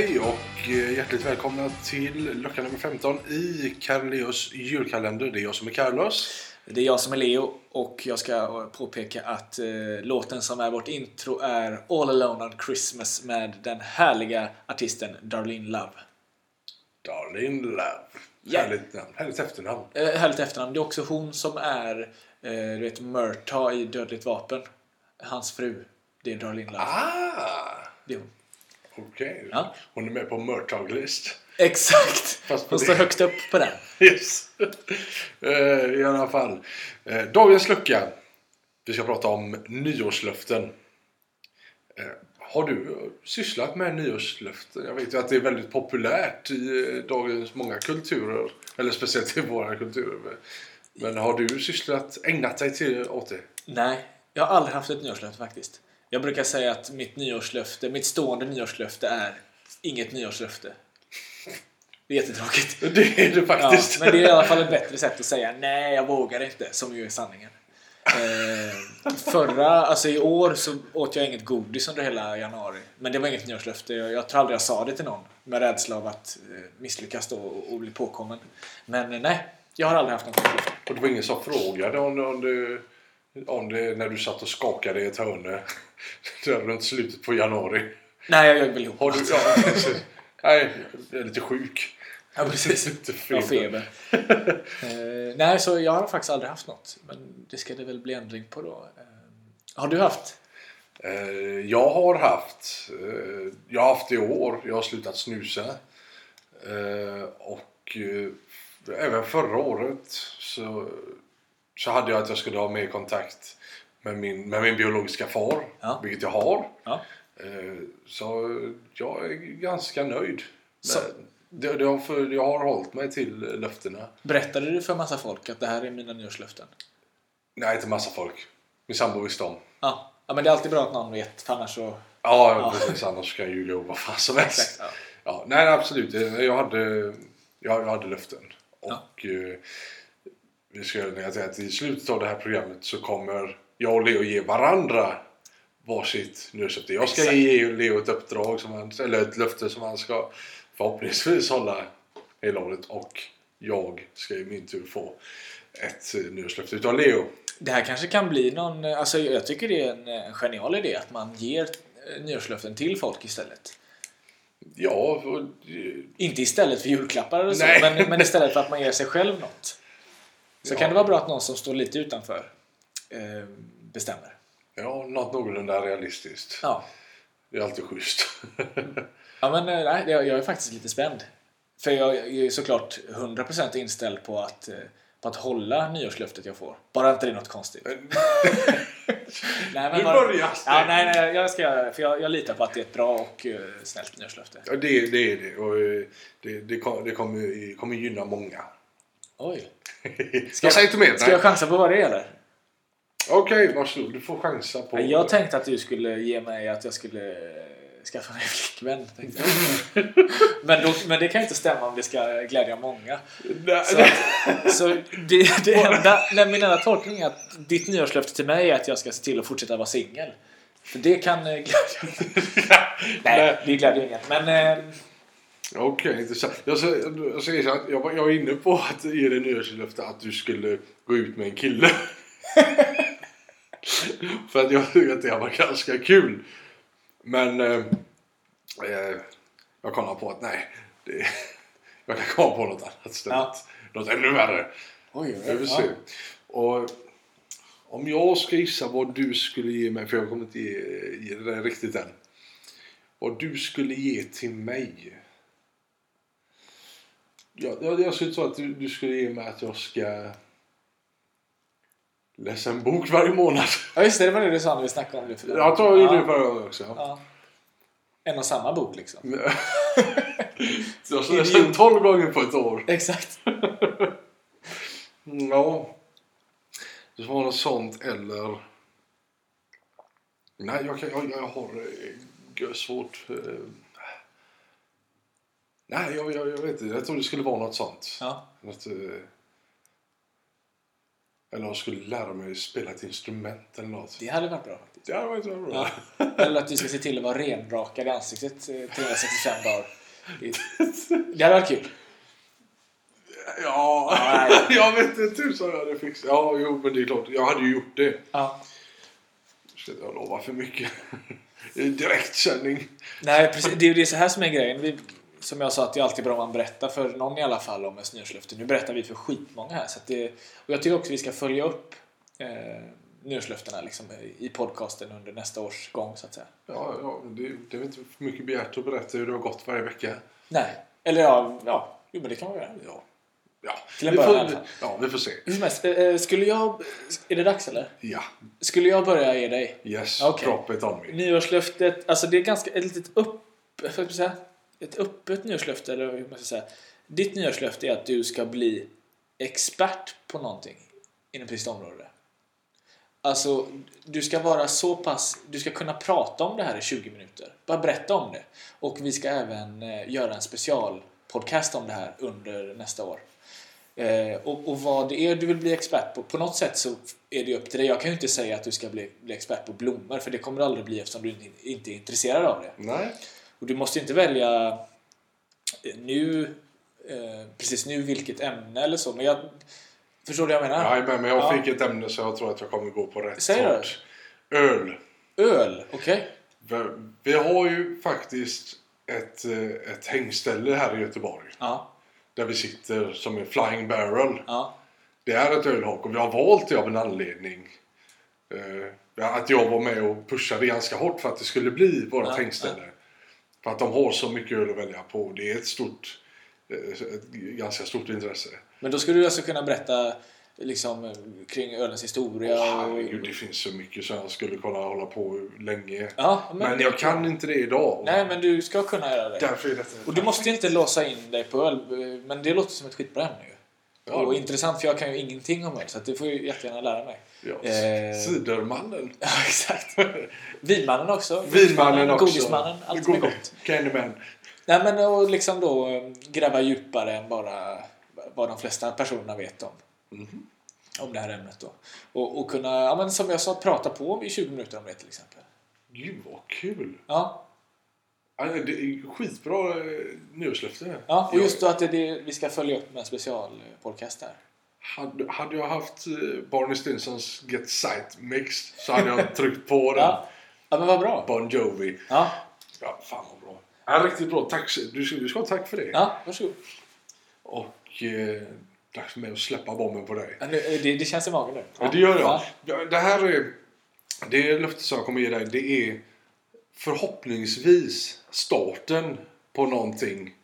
hej och eh, hjärtligt välkomna till lucka nummer 15 i Carleos julkalender. Det är jag som är Carlos. Det är jag som är Leo och jag ska påpeka att eh, låten som är vårt intro är All Alone on Christmas med den härliga artisten Darlene Love. Darlene Love. Ja. Härligt namn. Härligt efternamn. Eh, härligt efternamn. Det är också hon som är eh, du vet, Murtaugh i Dödligt vapen. Hans fru. Det är Darlene Love. Ah! Det är hon. Okej. Ja. Hon är med på Murtaugh-list. Exakt! Fast Hon står det. högst upp på den. Yes. Eh, I alla fall. Eh, Dagens lucka. Vi ska prata om nyårslöften. Eh, Har du sysslat med nyårslöften? Jag vet ju att det är väldigt populärt i dagens många kulturer. Eller speciellt i våra kulturer. Men har du sysslat, ägnat dig till, åt det? Nej, jag har aldrig haft ett nyårslöfte faktiskt. Jag brukar säga att mitt nyårslöfte, mitt stående nyårslöfte är inget nyårslöfte. Det är jättetråkigt. Det är det Ja, faktiskt. men det är i alla fall ett bättre sätt att säga nej, jag vågar inte, som ju är sanningen. Eh, förra, alltså i år så åt jag inget godis under hela januari. Men det var inget nyårslöfte. Jag, jag tror aldrig jag sa det till någon. Med rädsla av att eh, misslyckas då och, och bli påkommen. Men eh, nej, jag har aldrig haft något nyårslöfte. Och det var ingen som frågade om om det, om det när du satt och skakade i ett hörn där runt slutet på januari. Nej, jag ljög väl ihop. Har du, ja, precis. Nej, jag är lite sjuk. Ja, precis. Lite har feber. eh, nej, så jag har faktiskt aldrig haft något. Men det ska det väl bli ändring på då. Eh, har du haft? Eh, Jag har haft, eh, jag har haft det i år, jag har slutat snusa. Eh, Och eh, även förra året så, så hade jag att jag skulle ha mer kontakt med min, med min biologiska far, Ja. vilket jag har. Ja. Eh, Så jag är ganska nöjd. Det, det har för, jag har hållit mig till löftena. Berättade du för massa folk att det här är mina nyårslöften? Nej, inte massa folk. Min sambo visste om. Ja. ja, men det är alltid bra att någon vet, för annars så... Ja, Ja. precis. Annars kan jag om vad fan som helst. Exakt, ja. Ja, nej, absolut. Jag hade, jag, hade löften. Ja. Och eh, vi ska göra det att i slutet av det här programmet så kommer jag och Leo ge varandra varsitt nyårslöfte. Jag ska Exakt. ge Leo ett uppdrag, som han, eller ett löfte som han ska förhoppningsvis hålla hela året. Och jag ska i min tur få ett eh, nyårslöfte utav Leo. Det här kanske kan bli någon... Alltså jag tycker det är en, en genial idé att man ger eh, nyårslöften till folk istället. Ja, och, eh, Inte istället för julklappar eller så, men, men istället för att man ger sig själv något. Så Ja. kan det vara bra att någon som står lite utanför eh, bestämmer. ja, något någorlunda realistiskt. Ja. Det är alltid schysst. Ja men eh, nej, jag är faktiskt lite spänd. För jag är såklart 100% inställd på att, eh, på att hålla nyårslöftet jag får. Bara inte det är något konstigt. nej, Nu bara- börjar ja, nej, nej, jag ska göra det. För jag, jag litar på att det är ett bra och eh, snällt nyårslöfte. Ja, det, det är det. Och det, det, kom- det kommer, kommer gynna många. Oj. jag säger inte mer. Ska nej. jag chansa på vad det gäller? Okej, varsågod. Du får chansa på... Jag tänkte att du skulle ge mig att jag skulle eh, skaffa mig flickvän. jag. men, då, men det kan ju inte stämma om det ska glädja många. Nej, Så, att, så det, det enda, nej, min enda tolkning är att ditt nyårslöfte till mig är att jag ska se till att fortsätta vara singel. För det kan eh, glädja... nej, det glädjer ingen. Men eh, Okej, intressant. Jag jag, säger så att jag, var, jag var inne på att ge dig nyårslöfte att du skulle gå ut med en kille. För att jag tycker att det var ganska kul. Men eh, eh, jag kollar på att nej, det, jag kan komma på något annat istället. Ja. Något ännu värre. oj, Vi får se. Och om jag ska gissa vad du skulle ge mig, för jag kommer inte ge, ge det där riktigt än. Vad du skulle ge till mig. Jag, jag, jag skulle tro att du, du skulle ge mig att jag ska läsa en bok varje månad. Ja just det, det var det du sa när vi snackade om det. För Jag tror jag gjorde det förra gången också. ja. En och samma bok liksom. Så jag ska läsa den 12 gånger på ett år. Exakt. Mm, Ja. Det vara något sånt eller... Nej, jag, kan, jag, jag har eh, svårt... eh, Nej, jag, jag, jag vet inte. Jag tror det skulle vara något sånt. Ja. Något, eh, Eller jag skulle lära mig spela ett instrument eller något. Det hade varit bra faktiskt. Det hade varit bra. Ja. Eller att du ska se till att vara renrakad i ansiktet eh, 365 dagar. Det- hade varit kul. Ja, Nej. jag vet inte tusan jag hade fixat. Ja, jo, men det är klart. Jag hade ju gjort det. Ja. Ska jag lova för mycket. I direktsändning. Nej, precis. Det är ju det så här som är grejen. Vi, som jag sa, att det är alltid bra om man berättar för någon i alla fall om ett nyårslöfte. Nu berättar vi för skitmånga här. Så det, och jag tycker också att vi ska följa upp eh, nyårslöftena liksom, i podcasten under nästa års gång så att säga. Ja, ja det, det är inte för mycket begärt att berätta hur det har gått varje vecka. Nej. Eller ja, ja. Jo, men det kan man göra. Ja, ja. Till en vi, början får, ja vi får se. Hur helst, eh, skulle jag... Är det dags eller? Ja, Skulle jag börja ge dig? yes. Okej. Drop it on me. Nyårslöftet, alltså det är ganska ett litet upp, ska jag säga, ett öppet nyårslöfte eller hur man ska säga. Ditt nyårslöfte är att du ska bli expert på någonting inom ett visst område. Alltså, du ska vara så pass, du ska kunna prata om det här i 20 minuter. Bara berätta om det. Och vi ska även eh, göra en specialpodcast om det här under nästa år. Eh, och, och vad det är du vill bli expert på, på något sätt så är det upp till dig. Jag kan ju inte säga att du ska bli, bli expert på blommor för det kommer du aldrig bli eftersom du inte, inte är intresserad av det. Nej. Och du måste inte välja eh, nu, eh, precis nu vilket ämne eller så. Men jag förstår du vad jag menar? Med, men jag Ja. fick ett ämne så jag tror att jag kommer gå på rätt Säg det. sort. Öl. Öl, okej? För Vi har ju faktiskt ett, eh, ett hängställe här i Göteborg. Ja, Där vi sitter som en flying barrel. ja, Det är ett ölhak och vi har valt det av en anledning. Eh, att jag var med och pushade ganska hårt för att det skulle bli vårt Ja, hängställe. För att de har så mycket öl att välja på. Det är ett stort, eh, ett ganska stort intresse. Men då skulle du alltså kunna berätta liksom, kring ölens historia och... herregud, det finns så mycket så jag skulle kunna hålla på länge. Ja, Men, jag kan inte det idag. Nej, men du ska kunna göra det. Därför är detta Och du måste inte låsa in dig på öl, eh, men det låter som ett skitbra ämne ju. Ja. Och intressant för jag kan ju ingenting om öl så det får ju jättegärna lära mig. Ja, Eh. Cidermannen. Ja, exakt. Vinmannen också. Vinmannen också. Godismannen. Allt som är gott. Candyman. Nej men och liksom då eh, gräva djupare än bara vad de flesta personerna vet om. Mhm. Om det här ämnet då. Och, och kunna, ja men som jag sa, prata på i 20 minuter om det till exempel. Gud vad kul. Ja, Ja, Det är skitbra eh, nyårslöfte. ja och just då att det är det vi ska följa upp med en specialpodcast här. Hade, hade jag haft eh, Barney Stinsons Get Sight Mix så hade jag tryckt på den. Ja, ja men vad bra. Bon Jovi. Ja, Ja, fan vad bra. Ja, riktigt bra. Tack. Du, ska- du ska ha tack för det. ja varsågod. Och eh, dags för mig att släppa bomben på dig. Ja, nu, eh, det, det känns i magen nu. Ja, det gör jag. Ja. Ja, Det här är... Det löftet som jag kommer ge dig, det är förhoppningsvis starten på någonting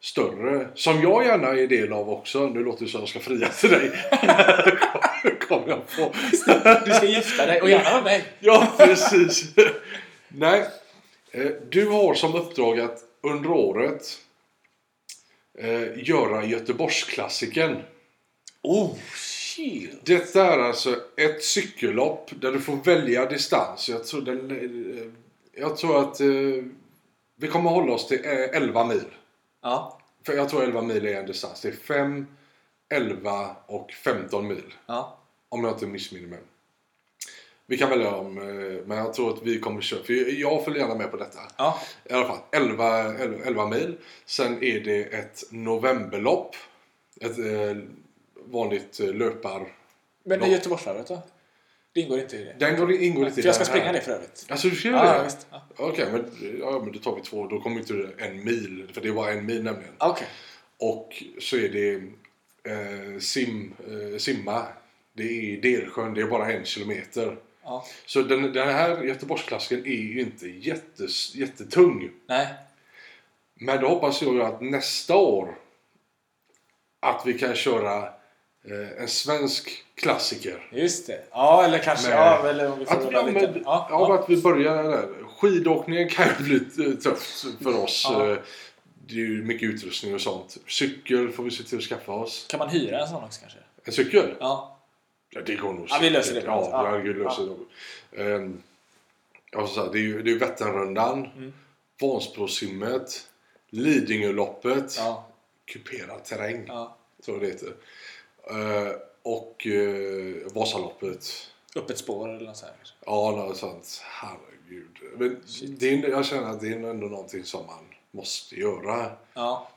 större. Som jag gärna är del av också. Nu låter det som att jag ska fria till dig. kommer jag på. Du ska gifta dig och gärna med mig. Ja, precis. Nej. Eh, Du har som uppdrag att under året eh, göra Göteborgsklassikern. Oh, shit. Detta är alltså ett cykellopp där du får välja distans. Jag tror, den, eh, jag tror att eh, vi kommer hålla oss till eh, 11 mil. Ja, För jag tror 11 mil är en distans. Det är 5, 11 och 15 mil. ja, Om jag inte missminner mig. Vi kan välja om, eh, men jag tror att vi kommer köra. För jag följer gärna med på detta. ja. I alla fall 11, 11, 11 mil. Sen är det ett novemberlopp. Ett eh, vanligt eh, löpar... Men det är. Göteborgsvarvet då? Det ingår inte i det? Den går, ingår inte i För jag ska springa det för övrigt. Alltså du ska göra Ja, det? visst. Ja. Okej, men, ja, men då tar vi två. Då kommer inte du en mil. För det är bara en mil nämligen. Okej. Och så är det eh, sim, eh, simma. Det är Delsjön. Det är bara en kilometer. Ja. Så den, den här Göteborgsklassiken är ju inte jättes, jättetung. Nej. Men då hoppas jag ju att nästa år att vi kan köra eh, en svensk klassiker. Just det. Ja, eller kanske... Med- Ja, eller om vi får Att, ja, lite. men, Ja, ja, att vi börjar där. Skidåkningen kan ju bli eh, tufft för oss. Ja. Eh, Det är ju mycket utrustning och sånt. Cykel får vi se till att skaffa oss. Kan man hyra en sån också kanske? En cykel? Ja. Ja, det går nog Ja, vi löser det. Ja, Ja. herregud löser det. Um, ja, så här, det är ju det är Vätternrundan, Mm. Vansbrosimmet, Lidingöloppet, Ja. kuperad terräng, Ja. jag det heter. Eh, Och eh, Vasaloppet. Öppet spår eller något sånt. Ja, något sånt. Herregud. Men det är, jag känner att det är ändå någonting som man måste göra. Ja.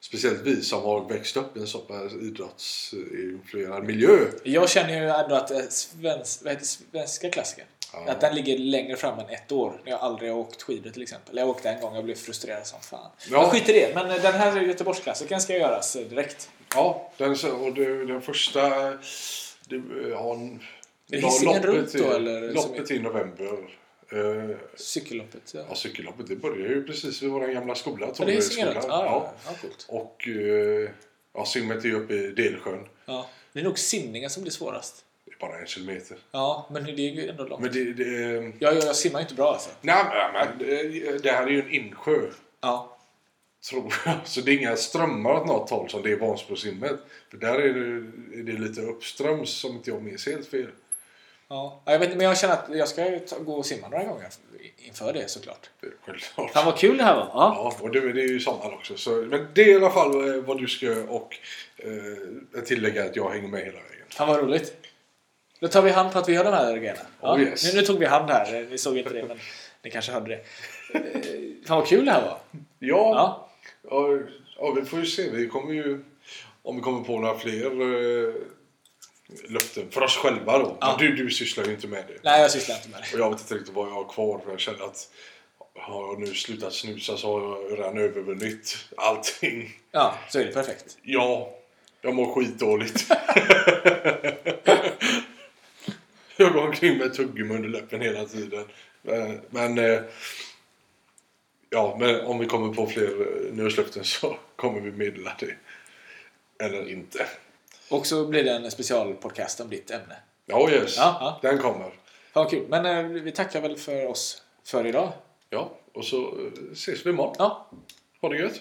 Speciellt vi som har växt upp i en så pass idrottsinfluerad miljö. Jag känner ju ändå att eh, svensk, vad heter svenska klassiker, Ja. att den ligger längre fram än ett år. När jag aldrig har åkt skidor till exempel. Jag åkte en gång och blev frustrerad som fan. Ja. Jag skiter i det, men den här Göteborgsklassikern ska göras eh, direkt. Ja, den, och det, den första... Det, ja, det la- Hisingen runt loppet, då, eller Loppet i november. Eh, Cykelloppet. Ja. ja, cykelloppet det börjar ju precis vid vår gamla skola. Ja. Tornedalsskolan. Ja, ja. ja, coolt. Och eh, ja, simmet är ju uppe i Delsjön. Ja. Det är nog simningen som blir svårast. Det är bara en kilometer. Ja, men det är ju ändå långt. Men det... det Jag, jag, jag simmar ju inte bra alltså. nej, men det, det här är ju en insjö. Ja. Tror jag. Så det är inga strömmar åt något håll som det är Vansbrosimmet. För där är det, är det lite uppströms som inte jag minns helt fel. Ja. Ja, Jag vet, men jag känner att jag ska gå och simma några gånger inför det såklart. Självklart. Fan vad kul det här var. Ja. Ja, och det, det är ju sommar också. Så, men det är i alla fall eh, vad du ska och eh, tillägga att jag hänger med hela vägen. Fan vad roligt. Då tar vi hand på att vi har de här grejerna. Ja. Oh, yes. nu, nu tog vi hand här. Ni såg inte det, men ni kanske hörde det. Eh, Fan vad kul det här var. Ja, Ja. Ja. ja, vi får ju se. Vi kommer ju, om vi kommer på några fler eh, löften för oss själva då. Ja. Men du, du sysslar ju inte med det. Nej, jag sysslar inte med det. Och jag vet inte riktigt vad jag har kvar för jag känner att har jag nu slutat snusa så har jag redan övervunnit allting. Ja, så är det perfekt. Ja, jag mår skitdåligt. jag går omkring med tuggummi under läppen hela tiden. Men, men eh, ja, men om vi kommer på fler eh, nyårslöften så kommer vi meddela det. Eller inte. Och så blir det en specialpodcast om ditt ämne. Ja, yes. Ja, ja. Den kommer. Vad kul. Men eh, vi tackar väl för oss för idag. Ja, och så eh, ses vi imorgon. Ja, Ha det gött.